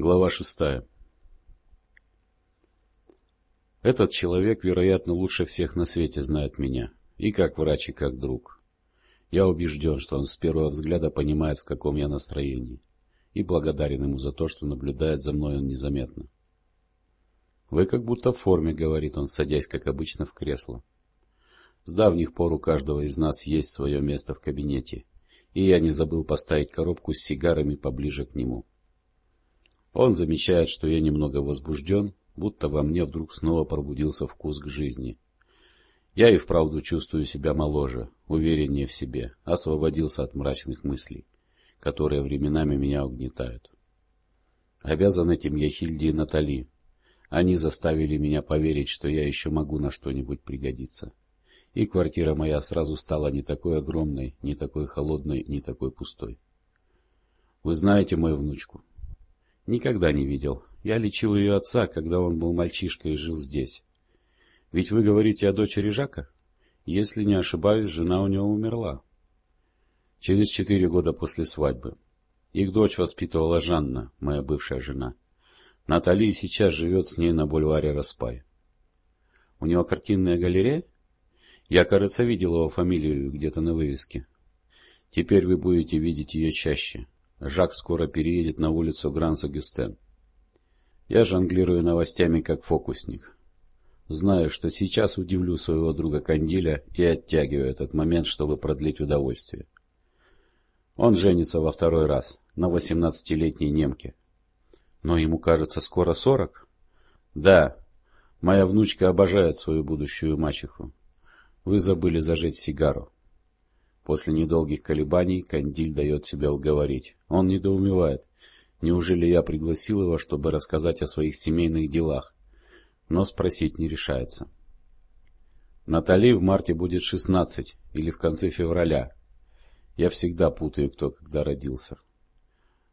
Глава шестая Этот человек, вероятно, лучше всех на свете знает меня, и как врач, и как друг. Я убежден, что он с первого взгляда понимает, в каком я настроении, и благодарен ему за то, что наблюдает за мной он незаметно. — Вы как будто в форме, — говорит он, садясь, как обычно, в кресло. С давних пор у каждого из нас есть свое место в кабинете, и я не забыл поставить коробку с сигарами поближе к нему. Он замечает, что я немного возбужден, будто во мне вдруг снова пробудился вкус к жизни. Я и вправду чувствую себя моложе, увереннее в себе, освободился от мрачных мыслей, которые временами меня угнетают. Обязан этим я Хильде и Натали, они заставили меня поверить, что я еще могу на что-нибудь пригодиться. И квартира моя сразу стала не такой огромной, не такой холодной, не такой пустой. Вы знаете мою внучку? Никогда не видел. Я лечил ее отца, когда он был мальчишкой и жил здесь. Ведь вы говорите о дочери Жака? Если не ошибаюсь, жена у него умерла. Через четыре года после свадьбы. Их дочь воспитывала Жанна, моя бывшая жена. Натали сейчас живет с ней на бульваре Распай. У него картинная галерея? Я, кажется, видел его фамилию где-то на вывеске. Теперь вы будете видеть ее чаще. Жак скоро переедет на улицу Гранс-Агюстен. Я жонглирую новостями как фокусник. Знаю, что сейчас удивлю своего друга Кандиля и оттягиваю этот момент, чтобы продлить удовольствие. Он женится во второй раз на восемнадцатилетней немке. Но ему кажется скоро сорок? Да, моя внучка обожает свою будущую мачеху. Вы забыли зажечь сигару. После недолгих колебаний Кандиль дает себя уговорить. Он недоумевает. Неужели я пригласил его, чтобы рассказать о своих семейных делах? Но спросить не решается. Натали в марте будет шестнадцать, или в конце февраля. Я всегда путаю, кто когда родился.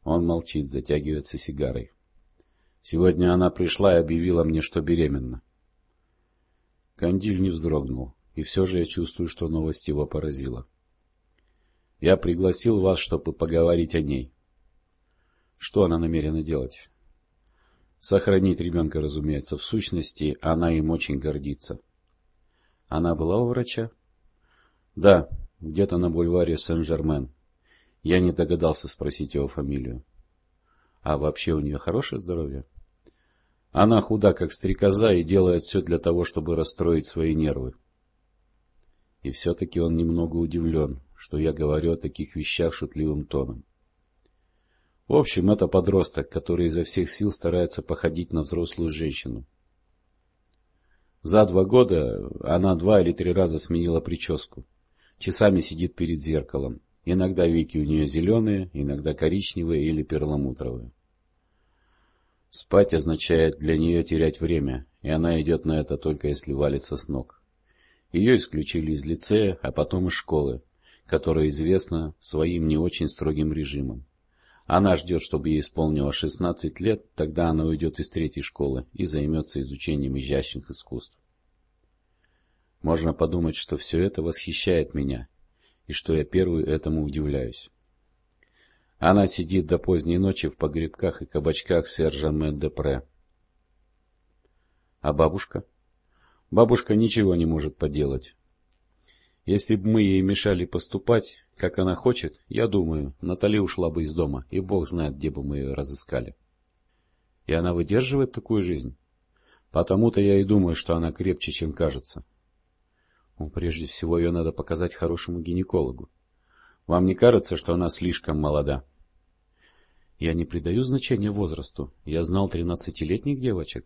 Он молчит, затягивается сигарой. Сегодня она пришла и объявила мне, что беременна. Кандиль не вздрогнул, и все же я чувствую, что новость его поразила. Я пригласил вас, чтобы поговорить о ней. Что она намерена делать? Сохранить ребенка, разумеется. В сущности, она им очень гордится. Она была у врача? Да, где-то на бульваре Сен-Жермен. Я не догадался спросить его фамилию. А вообще у нее хорошее здоровье? Она худа, как стрекоза, и делает все для того, чтобы расстроить свои нервы. И все-таки он немного удивлен, что я говорю о таких вещах шутливым тоном. В общем, это подросток, который изо всех сил старается походить на взрослую женщину. За два года она два или три раза сменила прическу. Часами сидит перед зеркалом. Иногда веки у нее зеленые, иногда коричневые или перламутровые. Спать означает для нее терять время, и она идет на это только если валится с ног. Ее исключили из лицея, а потом из школы, которая известна своим не очень строгим режимом. Она ждет, чтобы ей исполнилось 16 лет, тогда она уйдет из третьей школы и займется изучением изящных искусств. Можно подумать, что все это восхищает меня, и что я первый этому удивляюсь. Она сидит до поздней ночи в погребках и кабачках Сержан-Мен-де-Пре. А бабушка? Бабушка ничего не может поделать. Если бы мы ей мешали поступать, как она хочет, я думаю, Натали ушла бы из дома, и бог знает, где бы мы ее разыскали. И она выдерживает такую жизнь? Потому-то я и думаю, что она крепче, чем кажется. Ну, прежде всего, ее надо показать хорошему гинекологу. Вам не кажется, что она слишком молода? Я не придаю значения возрасту. Я знал тринадцатилетних девочек,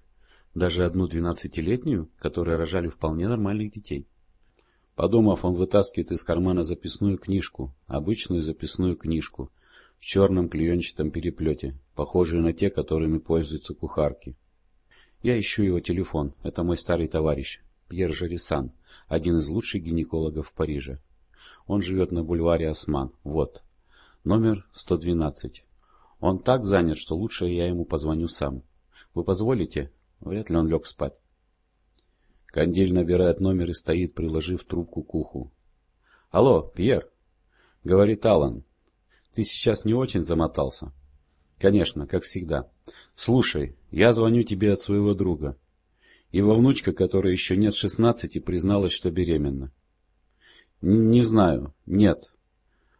даже одну двенадцатилетнюю, которые рожали вполне нормальных детей. Подумав, он вытаскивает из кармана записную книжку, обычную записную книжку, в черном клеенчатом переплете, похожую на те, которыми пользуются кухарки. Я ищу его телефон. Это мой старый товарищ, Пьер Жарисан, один из лучших гинекологов в Париже. Он живет на бульваре Осман. Вот. Номер 112. Он так занят, что лучше я ему позвоню сам. Вы позволите? Вряд ли он лег спать. Кандиль набирает номер и стоит, приложив трубку к уху. — Алло, Пьер! — говорит Алан. — Ты сейчас не очень замотался? Конечно, как всегда. Слушай, я звоню тебе от своего друга. Его внучка, которая еще нет шестнадцати, призналась, что беременна. Не знаю. Нет.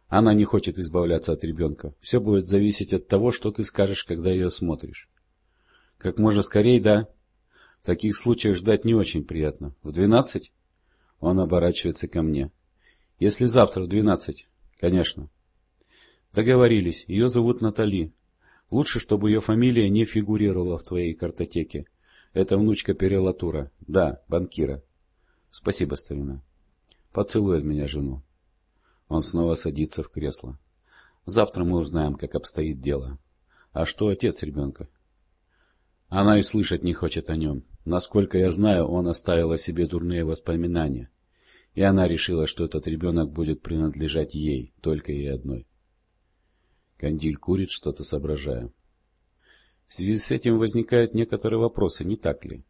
Она не хочет избавляться от ребенка. Все будет зависеть от того, что ты скажешь, когда ее смотришь. Как можно скорее, да. В таких случаях ждать не очень приятно. В двенадцать? Он оборачивается ко мне. Если завтра в двенадцать. Конечно. Договорились. Ее зовут Натали. Лучше, чтобы ее фамилия не фигурировала в твоей картотеке. Это внучка Перелатура. Да, банкира. Спасибо, старина. Поцелует меня жену. Он снова садится в кресло. Завтра мы узнаем, как обстоит дело. А что отец ребенка? Она и слышать не хочет о нем. Насколько я знаю, он оставил о себе дурные воспоминания. И она решила, что этот ребенок будет принадлежать ей, только ей одной. Кандиль курит, что-то соображая. В связи с этим возникают некоторые вопросы, не так ли?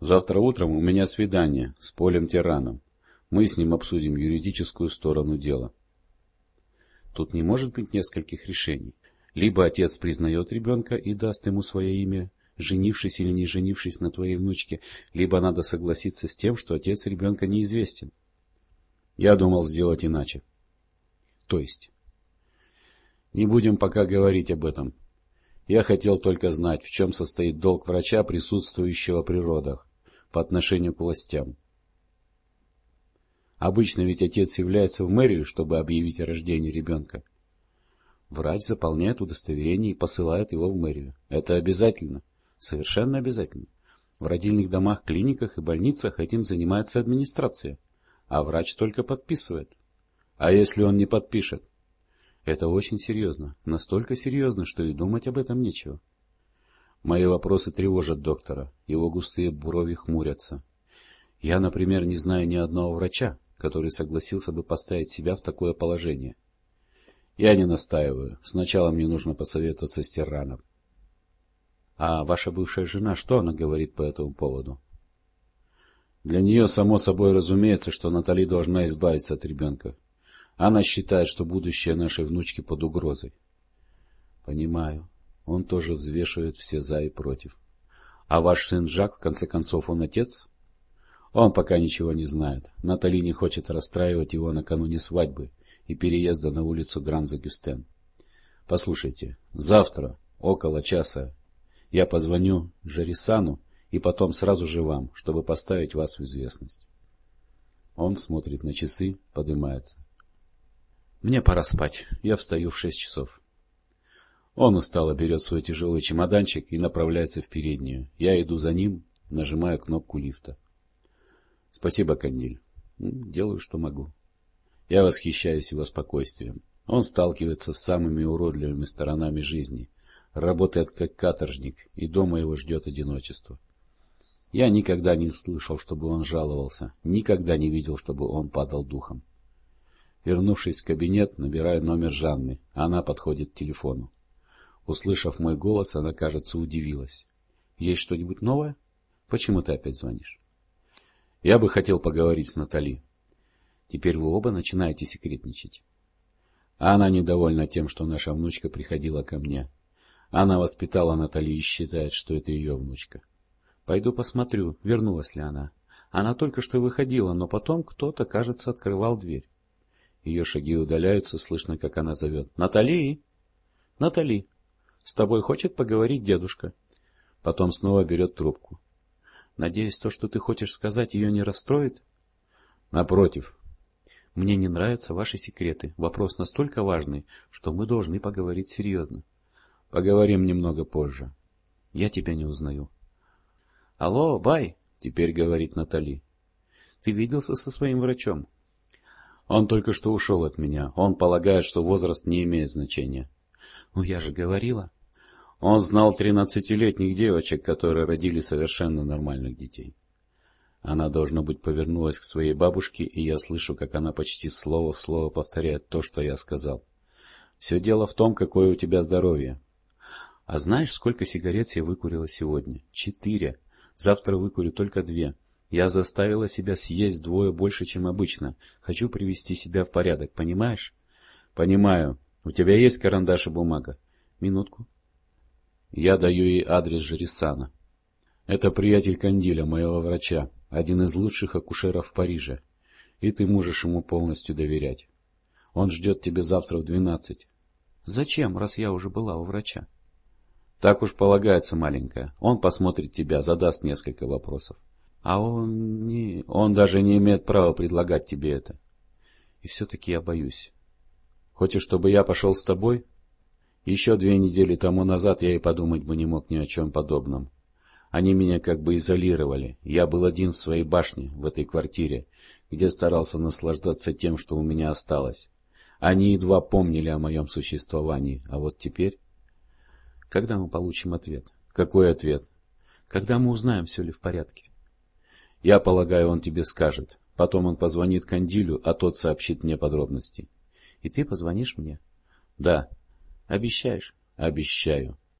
Завтра утром у меня свидание с Полем Тираном. Мы с ним обсудим юридическую сторону дела. Тут не может быть нескольких решений. Либо отец признает ребенка и даст ему свое имя, женившись или не женившись на твоей внучке, либо надо согласиться с тем, что отец ребенка неизвестен. Я думал сделать иначе. То есть? Не будем пока говорить об этом. Я хотел только знать, в чем состоит долг врача, присутствующего при родах, по отношению к властям. Обычно ведь отец является в мэрию, чтобы объявить о рождении ребенка. Врач заполняет удостоверение и посылает его в мэрию. Это обязательно. Совершенно обязательно. В родильных домах, клиниках и больницах этим занимается администрация, а врач только подписывает. А если он не подпишет? Это очень серьезно, настолько серьезно, что и думать об этом нечего. Мои вопросы тревожат доктора, его густые брови хмурятся. Я, например, не знаю ни одного врача, который согласился бы поставить себя в такое положение. Я не настаиваю. Сначала мне нужно посоветоваться с Терраном. А ваша бывшая жена, что она говорит по этому поводу? Для нее, само собой, разумеется, что Натали должна избавиться от ребенка. Она считает, что будущее нашей внучки под угрозой. Понимаю. Он тоже взвешивает все за и против. А ваш сын Жак, в конце концов, он отец? Он пока ничего не знает. Натали не хочет расстраивать его накануне свадьбы и переезда на улицу Гран-Загюстен. Послушайте, завтра, около часа, я позвоню Жарисану и потом сразу же вам, чтобы поставить вас в известность. Он смотрит на часы, поднимается. Мне пора спать. Я встаю в шесть часов. Он устало берет свой тяжелый чемоданчик и направляется в переднюю. Я иду за ним, нажимаю кнопку лифта. Спасибо, Кандиль. Делаю, что могу. Я восхищаюсь его спокойствием. Он сталкивается с самыми уродливыми сторонами жизни, работает как каторжник, и дома его ждет одиночество. Я никогда не слышал, чтобы он жаловался, никогда не видел, чтобы он падал духом. Вернувшись в кабинет, набираю номер Жанны. Она подходит к телефону. Услышав мой голос, она, кажется, удивилась. — Есть что-нибудь новое? Почему ты опять звонишь? — Я бы хотел поговорить с Натали. Теперь вы оба начинаете секретничать. Она недовольна тем, что наша внучка приходила ко мне. Она воспитала Натали и считает, что это ее внучка. Пойду посмотрю, вернулась ли она. Она только что выходила, но потом кто-то, кажется, открывал дверь. Ее шаги удаляются, слышно, как она зовет. — Натали! — Натали! С тобой хочет поговорить дедушка. Потом снова берет трубку. — Надеюсь, то, что ты хочешь сказать, ее не расстроит? — Напротив. — Мне не нравятся ваши секреты. Вопрос настолько важный, что мы должны поговорить серьезно. — Поговорим немного позже. — Я тебя не узнаю. — Алло, Бай! — теперь говорит Натали. — Ты виделся со своим врачом? — он только что ушел от меня. Он полагает, что возраст не имеет значения. Ну, я же говорила. Он знал тринадцатилетних девочек, которые родили совершенно нормальных детей. Она, должно быть, повернулась к своей бабушке, и я слышу, как она почти слово в слово повторяет то, что я сказал. Все дело в том, какое у тебя здоровье. А знаешь, сколько сигарет я выкурила сегодня? Четыре. Завтра выкурю только две. Я заставила себя съесть двое больше, чем обычно. Хочу привести себя в порядок, понимаешь? Понимаю. У тебя есть карандаш и бумага? Минутку. Я даю ей адрес Жерисана. Это приятель Кандиля, моего врача, один из лучших акушеров в Париже, и ты можешь ему полностью доверять. Он ждет тебя завтра в двенадцать. Зачем, раз я уже была у врача? Так уж полагается, маленькая. Он посмотрит тебя, задаст несколько вопросов. А он не... Он даже не имеет права предлагать тебе это. И все-таки я боюсь. Хочешь, чтобы я пошел с тобой? Еще две недели тому назад я и подумать бы не мог ни о чем подобном. Они меня как бы изолировали. Я был один в своей башне, в этой квартире, где старался наслаждаться тем, что у меня осталось. Они едва помнили о моем существовании, а вот теперь... Когда мы получим ответ? Какой ответ? Когда мы узнаем, все ли в порядке. Я полагаю, он тебе скажет. Потом он позвонит Кандилю, а тот сообщит мне подробности. И ты позвонишь мне? Да. Обещаешь? Обещаю.